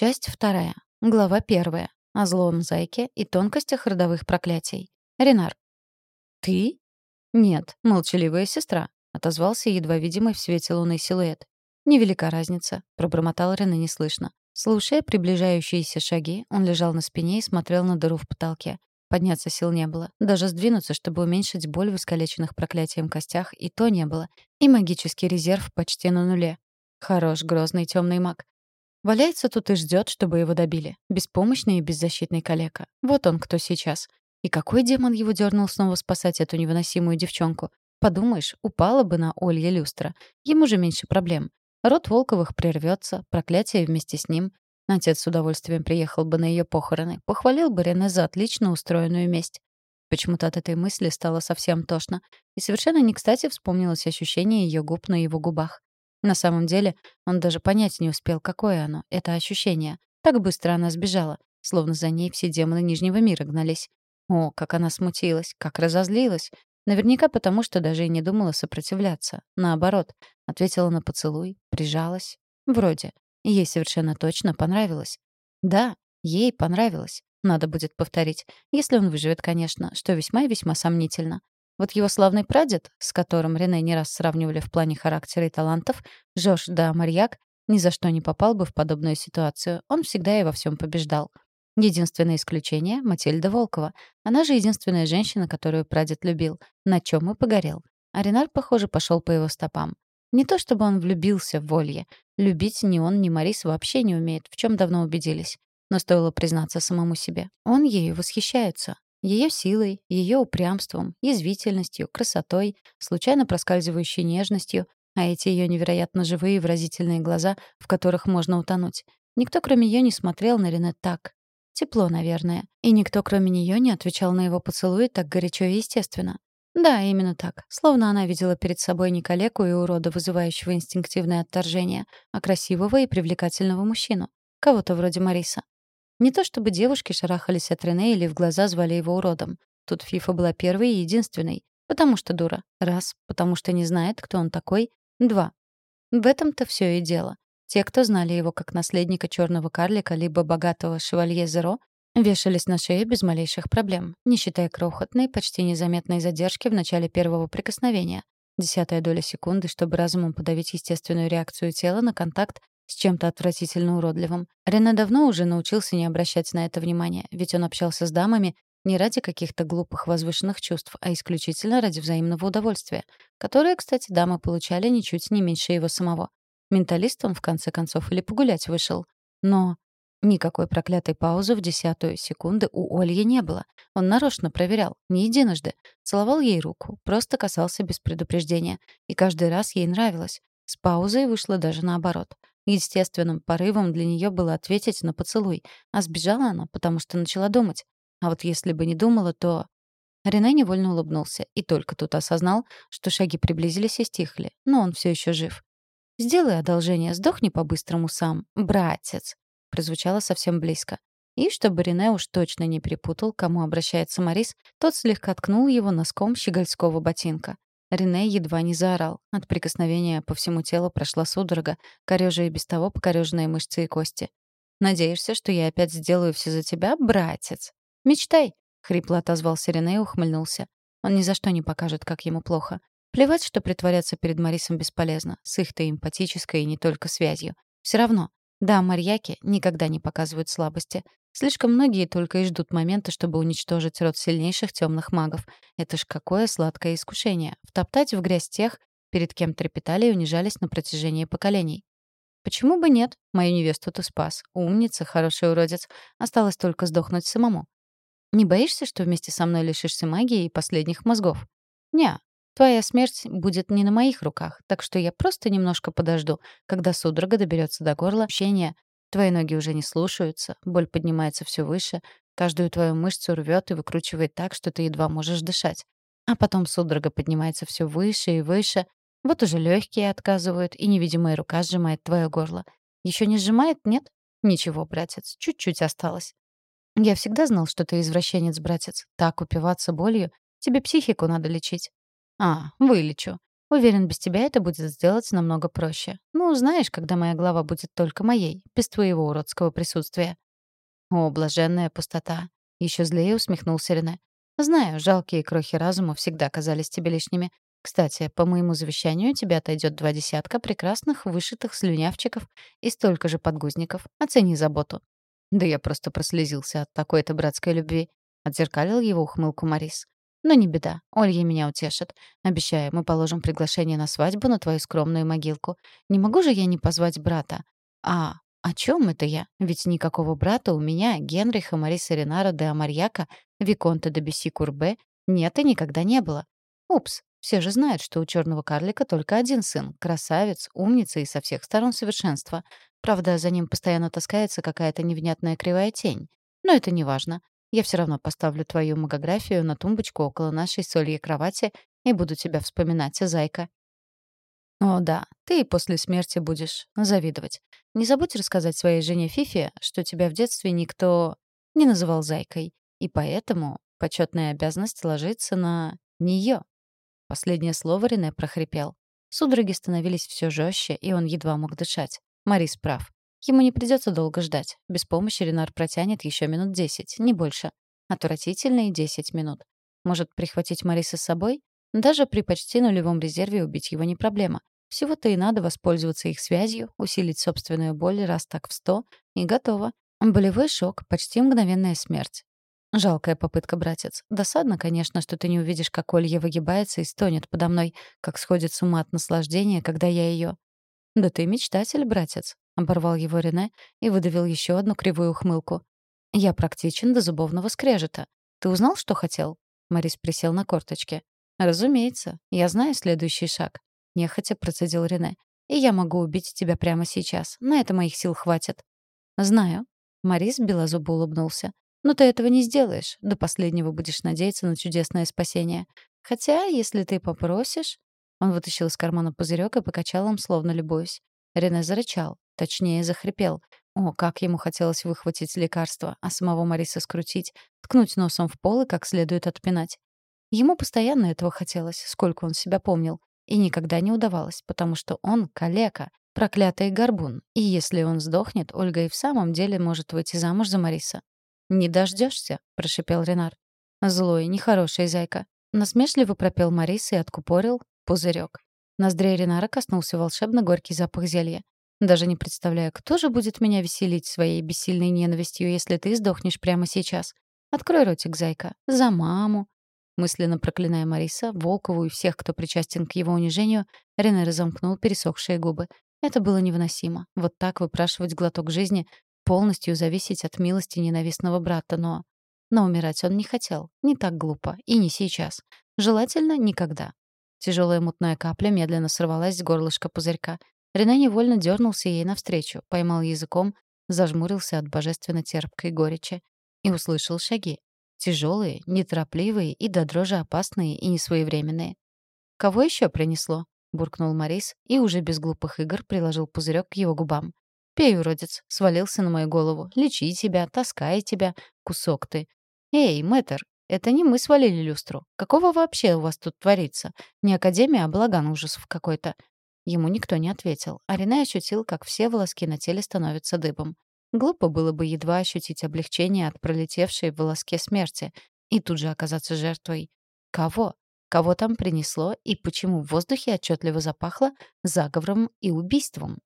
Часть вторая. Глава первая. О злом зайке и тонкостях родовых проклятий. Ренар. «Ты?» «Нет, молчаливая сестра», — отозвался едва видимый в свете луны силуэт. «Невелика разница», — пробормотал Рене неслышно. Слушая приближающиеся шаги, он лежал на спине и смотрел на дыру в потолке. Подняться сил не было. Даже сдвинуться, чтобы уменьшить боль в искалеченных проклятием костях, и то не было. И магический резерв почти на нуле. Хорош грозный темный маг. Валяется тут и ждет, чтобы его добили. Беспомощный и беззащитный калека. Вот он кто сейчас. И какой демон его дернул снова спасать эту невыносимую девчонку? Подумаешь, упала бы на Олье люстра. Ему же меньше проблем. Род Волковых прервется, проклятие вместе с ним. Отец с удовольствием приехал бы на ее похороны, похвалил бы Рене за отлично устроенную месть. Почему-то от этой мысли стало совсем тошно, и совершенно не кстати вспомнилось ощущение ее губ на его губах. На самом деле, он даже понять не успел, какое оно, это ощущение. Так быстро она сбежала, словно за ней все демоны Нижнего мира гнались. О, как она смутилась, как разозлилась. Наверняка потому, что даже и не думала сопротивляться. Наоборот, ответила на поцелуй, прижалась. Вроде. Ей совершенно точно понравилось. Да, ей понравилось. Надо будет повторить. Если он выживет, конечно, что весьма и весьма сомнительно. Вот его славный прадед, с которым Рене не раз сравнивали в плане характера и талантов, Жош да Марьяк, ни за что не попал бы в подобную ситуацию. Он всегда и во всем побеждал. Единственное исключение — Матильда Волкова. Она же единственная женщина, которую прадед любил, на чем и погорел. А Ренар, похоже, пошел по его стопам. Не то чтобы он влюбился в Волье. Любить ни он, ни Марис вообще не умеет, в чем давно убедились. Но стоило признаться самому себе. Он ею восхищается. Ее силой, ее упрямством, язвительностью, красотой, случайно проскальзывающей нежностью, а эти ее невероятно живые и выразительные глаза, в которых можно утонуть. Никто, кроме ее, не смотрел на Рене так. Тепло, наверное. И никто, кроме нее, не отвечал на его поцелуи так горячо и естественно. Да, именно так. Словно она видела перед собой не калеку и урода, вызывающего инстинктивное отторжение, а красивого и привлекательного мужчину. Кого-то вроде Мариса. Не то чтобы девушки шарахались от Рене или в глаза звали его уродом. Тут Фифа была первой и единственной. Потому что дура. Раз. Потому что не знает, кто он такой. Два. В этом-то все и дело. Те, кто знали его как наследника черного карлика либо богатого шевалье Зеро, Вешались на шее без малейших проблем, не считая крохотной, почти незаметной задержки в начале первого прикосновения. Десятая доля секунды, чтобы разумом подавить естественную реакцию тела на контакт с чем-то отвратительно уродливым. Рене давно уже научился не обращать на это внимания, ведь он общался с дамами не ради каких-то глупых возвышенных чувств, а исключительно ради взаимного удовольствия, которое, кстати, дамы получали ничуть не меньше его самого. Менталистом, в конце концов, или погулять вышел. Но Никакой проклятой паузы в десятую секунды у Ольи не было. Он нарочно проверял, не единожды. Целовал ей руку, просто касался без предупреждения. И каждый раз ей нравилось. С паузой вышло даже наоборот. Естественным порывом для нее было ответить на поцелуй, а сбежала она, потому что начала думать. А вот если бы не думала, то... Рене невольно улыбнулся и только тут осознал, что шаги приблизились и стихли, но он все еще жив. «Сделай одолжение, сдохни по-быстрому сам, братец», прозвучало совсем близко. И чтобы Рене уж точно не перепутал, кому обращается Марис, тот слегка ткнул его носком щегольского ботинка. Рене едва не заорал. От прикосновения по всему телу прошла судорога, корёжа и без того покорёженные мышцы и кости. «Надеешься, что я опять сделаю все за тебя, братец?» «Мечтай!» — хрипло отозвался Рене и ухмыльнулся. Он ни за что не покажет, как ему плохо. Плевать, что притворяться перед Марисом бесполезно, с их-то эмпатической и не только связью. Все равно, да, марьяки никогда не показывают слабости. Слишком многие только и ждут момента, чтобы уничтожить род сильнейших темных магов. Это ж какое сладкое искушение — втоптать в грязь тех, перед кем трепетали и унижались на протяжении поколений. Почему бы нет? Мою невесту ты спас. Умница, хороший уродец. Осталось только сдохнуть самому. Не боишься, что вместе со мной лишишься магии и последних мозгов? Не, Твоя смерть будет не на моих руках, так что я просто немножко подожду, когда судорога доберется до горла, общения. Твои ноги уже не слушаются, боль поднимается все выше, каждую твою мышцу рвет и выкручивает так, что ты едва можешь дышать. А потом судорога поднимается все выше и выше. Вот уже легкие отказывают, и невидимая рука сжимает твое горло. Еще не сжимает, нет? Ничего, братец, чуть-чуть осталось. Я всегда знал, что ты извращенец, братец. Так упиваться болью. Тебе психику надо лечить. «А, вылечу. Уверен, без тебя это будет сделать намного проще. Ну, знаешь, когда моя глава будет только моей, без твоего уродского присутствия». «О, блаженная пустота!» — еще злее усмехнулся Рене. «Знаю, жалкие крохи разума всегда казались тебе лишними. Кстати, по моему завещанию тебе отойдет два десятка прекрасных вышитых слюнявчиков и столько же подгузников. Оцени заботу». «Да я просто прослезился от такой-то братской любви», — отзеркалил его ухмылку Марис. «Но не беда, Олья меня утешит. Обещаю, мы положим приглашение на свадьбу на твою скромную могилку. Не могу же я не позвать брата? А, о чем это я? Ведь никакого брата у меня, Генриха Мариса Ренара де Амарьяка, Виконта де Бесси-Курбе, нет и никогда не было. Упс, все же знают, что у черного карлика только один сын — красавец, умница и со всех сторон совершенство. Правда, за ним постоянно таскается какая-то невнятная кривая тень. Но это не важно. Я все равно поставлю твою магографию на тумбочку около нашей сольей кровати и буду тебя вспоминать, зайка. О, да, ты и после смерти будешь завидовать. Не забудь рассказать своей жене Фифе, что тебя в детстве никто не называл зайкой, и поэтому почетная обязанность ложится на нее. Последнее слово Рене прохрипел. Судороги становились все жестче, и он едва мог дышать. Марис прав. Ему не придется долго ждать. Без помощи Ренар протянет еще минут десять, не больше. Отвратительные десять минут. Может, прихватить Мариса с собой? Даже при почти нулевом резерве убить его не проблема. Всего-то и надо воспользоваться их связью, усилить собственную боль раз так в сто, и готово. Болевой шок, почти мгновенная смерть. Жалкая попытка, братец. Досадно, конечно, что ты не увидишь, как Олья выгибается и стонет подо мной, как сходит с ума от наслаждения, когда я ее. «Да ты мечтатель, братец», — оборвал его Рене и выдавил еще одну кривую ухмылку. «Я практичен до зубовного скрежета. Ты узнал, что хотел?» Морис присел на корточки. «Разумеется. Я знаю следующий шаг», — нехотя процедил Рене. «И я могу убить тебя прямо сейчас. На это моих сил хватит». «Знаю». Морис белозубо улыбнулся. Но ты этого не сделаешь. До последнего будешь надеяться на чудесное спасение. Хотя, если ты попросишь...» Он вытащил из кармана пузырек и покачал им, словно любуясь. Рене зарычал, точнее, захрипел. О, как ему хотелось выхватить лекарство, а самого Мариса скрутить, ткнуть носом в пол и как следует отпинать. Ему постоянно этого хотелось, сколько он себя помнил. И никогда не удавалось, потому что он — калека, проклятый горбун. И если он сдохнет, Ольга и в самом деле может выйти замуж за Мариса. «Не дождешься, прошипел Ренар. «Злой, нехороший зайка». Насмешливо пропел Марис и откупорил пузырек. Ноздрей Ренара коснулся волшебно горький запах зелья. «Даже не представляю, кто же будет меня веселить своей бессильной ненавистью, если ты сдохнешь прямо сейчас. Открой ротик, зайка. За маму». Мысленно проклиная Мариса, Волкову и всех, кто причастен к его унижению, Рене разомкнул пересохшие губы. Это было невыносимо. Вот так выпрашивать глоток жизни, полностью зависеть от милости ненавистного брата, но... Но умирать он не хотел. Не так глупо. И не сейчас. Желательно никогда. Тяжелая мутная капля медленно сорвалась с горлышка пузырька. Рене невольно дернулся ей навстречу, поймал языком, зажмурился от божественно терпкой горечи и услышал шаги. Тяжелые, неторопливые и до дрожи опасные и несвоевременные. «Кого еще принесло?» — буркнул Морис и уже без глупых игр приложил пузырек к его губам. Пей, уродец, свалился на мою голову. Лечи тебя, таскай тебя, кусок ты. Эй, мэтр, это не мы свалили люстру. Какого вообще у вас тут творится? Не Академия, а балаган ужасов какой-то. Ему никто не ответил, а Рене ощутил, как все волоски на теле становятся дыбом. Глупо было бы едва ощутить облегчение от пролетевшей в волоске смерти и тут же оказаться жертвой. Кого? Кого там принесло и почему в воздухе отчетливо запахло заговором и убийством?